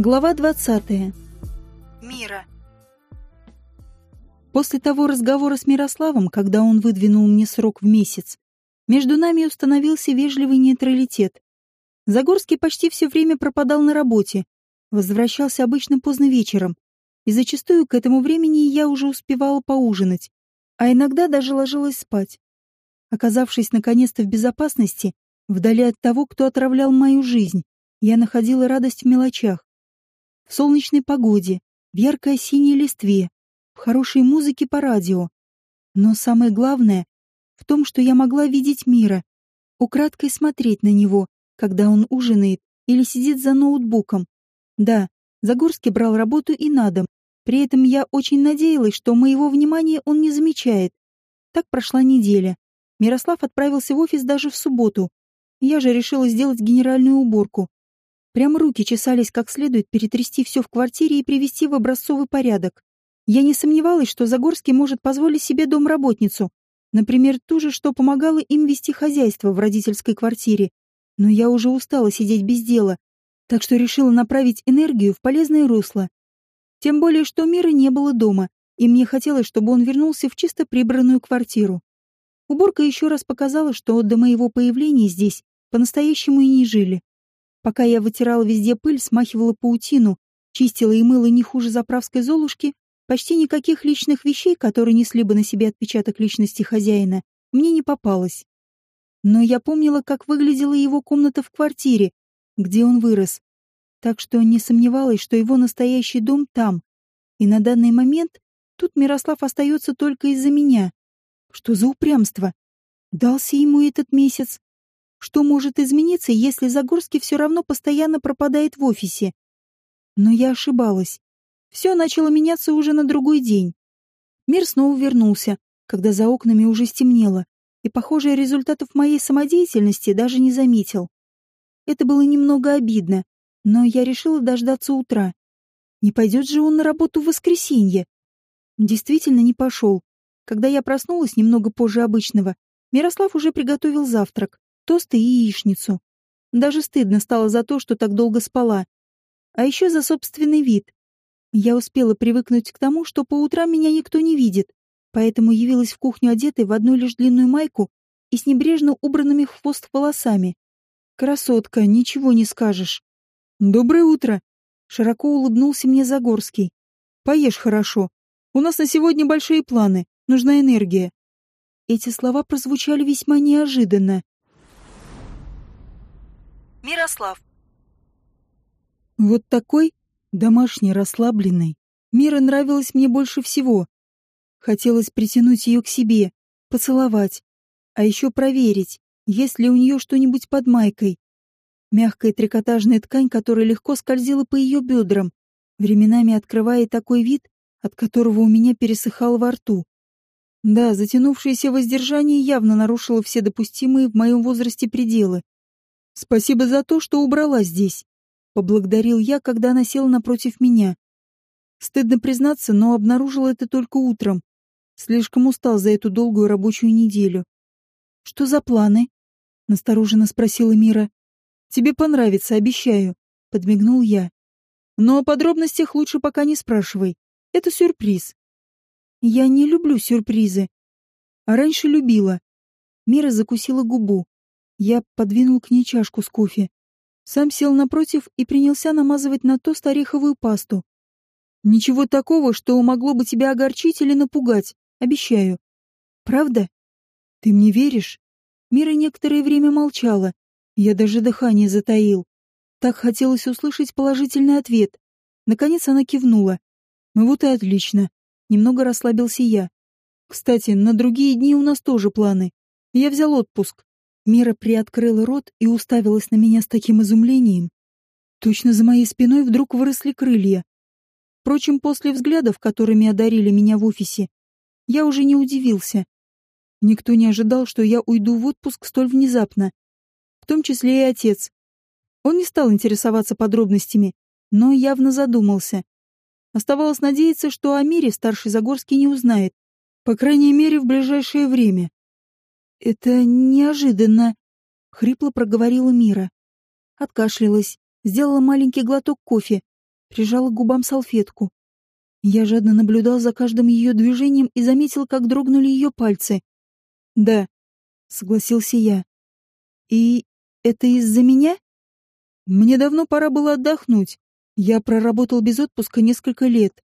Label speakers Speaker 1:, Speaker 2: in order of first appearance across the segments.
Speaker 1: Глава 20.
Speaker 2: Мира.
Speaker 1: После того разговора с Мирославом, когда он выдвинул мне срок в месяц, между нами установился вежливый нейтралитет. Загорский почти все время пропадал на работе, возвращался обычно поздно вечером, и зачастую к этому времени я уже успевала поужинать, а иногда даже ложилась спать. Оказавшись наконец-то в безопасности, вдали от того, кто отравлял мою жизнь, я находила радость в мелочах. В солнечной погоде, в яркой осенней листве, в хорошей музыке по радио. Но самое главное в том, что я могла видеть мира, украдкой смотреть на него, когда он ужинает или сидит за ноутбуком. Да, Загорский брал работу и на дом. При этом я очень надеялась, что моего внимания он не замечает. Так прошла неделя. Мирослав отправился в офис даже в субботу. Я же решила сделать генеральную уборку. Прям руки чесались как следует перетрясти все в квартире и привести в образцовый порядок. Я не сомневалась, что Загорский может позволить себе домработницу, например, ту же, что помогала им вести хозяйство в родительской квартире. Но я уже устала сидеть без дела, так что решила направить энергию в полезное русло. Тем более, что Мира не было дома, и мне хотелось, чтобы он вернулся в чисто прибранную квартиру. Уборка еще раз показала, что до моего появления здесь по-настоящему и не жили. Пока я вытирала везде пыль, смахивала паутину, чистила и мыла не хуже заправской золушки, почти никаких личных вещей, которые несли бы на себе отпечаток личности хозяина, мне не попалось. Но я помнила, как выглядела его комната в квартире, где он вырос, так что не сомневалась, что его настоящий дом там. И на данный момент тут Мирослав остается только из-за меня. Что за упрямство? Дался ему этот месяц. Что может измениться, если Загорский все равно постоянно пропадает в офисе? Но я ошибалась. Все начало меняться уже на другой день. Мир снова вернулся, когда за окнами уже стемнело, и, похоже, результатов моей самодеятельности даже не заметил. Это было немного обидно, но я решила дождаться утра. Не пойдет же он на работу в воскресенье? Действительно не пошел. Когда я проснулась немного позже обычного, Мирослав уже приготовил завтрак тосты и яичницу. Даже стыдно стало за то, что так долго спала. А еще за собственный вид. Я успела привыкнуть к тому, что по утрам меня никто не видит, поэтому явилась в кухню одетой в одну лишь длинную майку и с небрежно убранными в хвост волосами. Красотка, ничего не скажешь. «Доброе утро!» — широко улыбнулся мне Загорский. «Поешь хорошо. У нас на сегодня большие планы. Нужна энергия». Эти слова прозвучали весьма неожиданно.
Speaker 2: Мирослав.
Speaker 1: Вот такой, домашний, расслабленный, Мира нравилась мне больше всего. Хотелось притянуть ее к себе, поцеловать, а еще проверить, есть ли у нее что-нибудь под майкой. Мягкая трикотажная ткань, которая легко скользила по ее бедрам, временами открывая такой вид, от которого у меня пересыхало во рту. Да, затянувшееся воздержание явно нарушило все допустимые в моем возрасте пределы. Спасибо за то, что убрала здесь. Поблагодарил я, когда она села напротив меня. Стыдно признаться, но обнаружил это только утром. Слишком устал за эту долгую рабочую неделю. Что за планы? Настороженно спросила Мира. Тебе понравится, обещаю. Подмигнул я. Но о подробностях лучше пока не спрашивай. Это сюрприз. Я не люблю сюрпризы. А раньше любила. Мира закусила губу. Я подвинул к ней чашку с кофе. Сам сел напротив и принялся намазывать на тост ореховую пасту. Ничего такого, что могло бы тебя огорчить или напугать, обещаю. Правда? Ты мне веришь? Мира некоторое время молчала. Я даже дыхание затаил. Так хотелось услышать положительный ответ. Наконец она кивнула. Ну вот и отлично. Немного расслабился я. Кстати, на другие дни у нас тоже планы. Я взял отпуск. Мира приоткрыла рот и уставилась на меня с таким изумлением. Точно за моей спиной вдруг выросли крылья. Впрочем, после взглядов, которыми одарили меня в офисе, я уже не удивился. Никто не ожидал, что я уйду в отпуск столь внезапно. В том числе и отец. Он не стал интересоваться подробностями, но явно задумался. Оставалось надеяться, что о мире старший Загорский не узнает. По крайней мере, в ближайшее время. «Это неожиданно», — хрипло проговорила Мира. Откашлялась, сделала маленький глоток кофе, прижала к губам салфетку. Я жадно наблюдал за каждым ее движением и заметил, как дрогнули ее пальцы. «Да», — согласился я. «И это из-за меня?» «Мне давно пора было отдохнуть. Я проработал без отпуска несколько лет.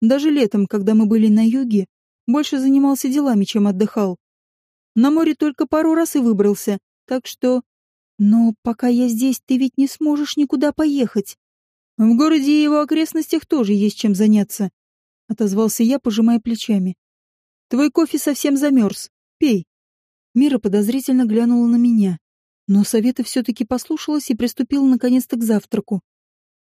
Speaker 1: Даже летом, когда мы были на юге, больше занимался делами, чем отдыхал. На море только пару раз и выбрался, так что... Но пока я здесь, ты ведь не сможешь никуда поехать. В городе и его окрестностях тоже есть чем заняться. Отозвался я, пожимая плечами. Твой кофе совсем замерз. Пей. Мира подозрительно глянула на меня. Но совета все-таки послушалась и приступила наконец-то к завтраку.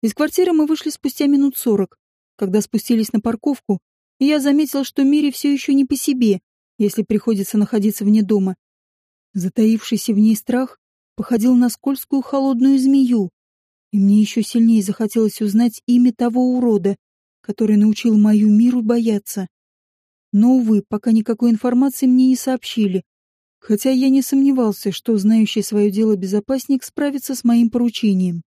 Speaker 1: Из квартиры мы вышли спустя минут сорок. Когда спустились на парковку, я заметил, что Мире все еще не по себе, если приходится находиться вне дома. Затаившийся в ней страх походил на скользкую холодную змею, и мне еще сильнее захотелось узнать имя того урода, который научил мою миру бояться. Но, увы, пока никакой информации мне не сообщили, хотя я не сомневался, что знающий свое дело безопасник справится с моим поручением.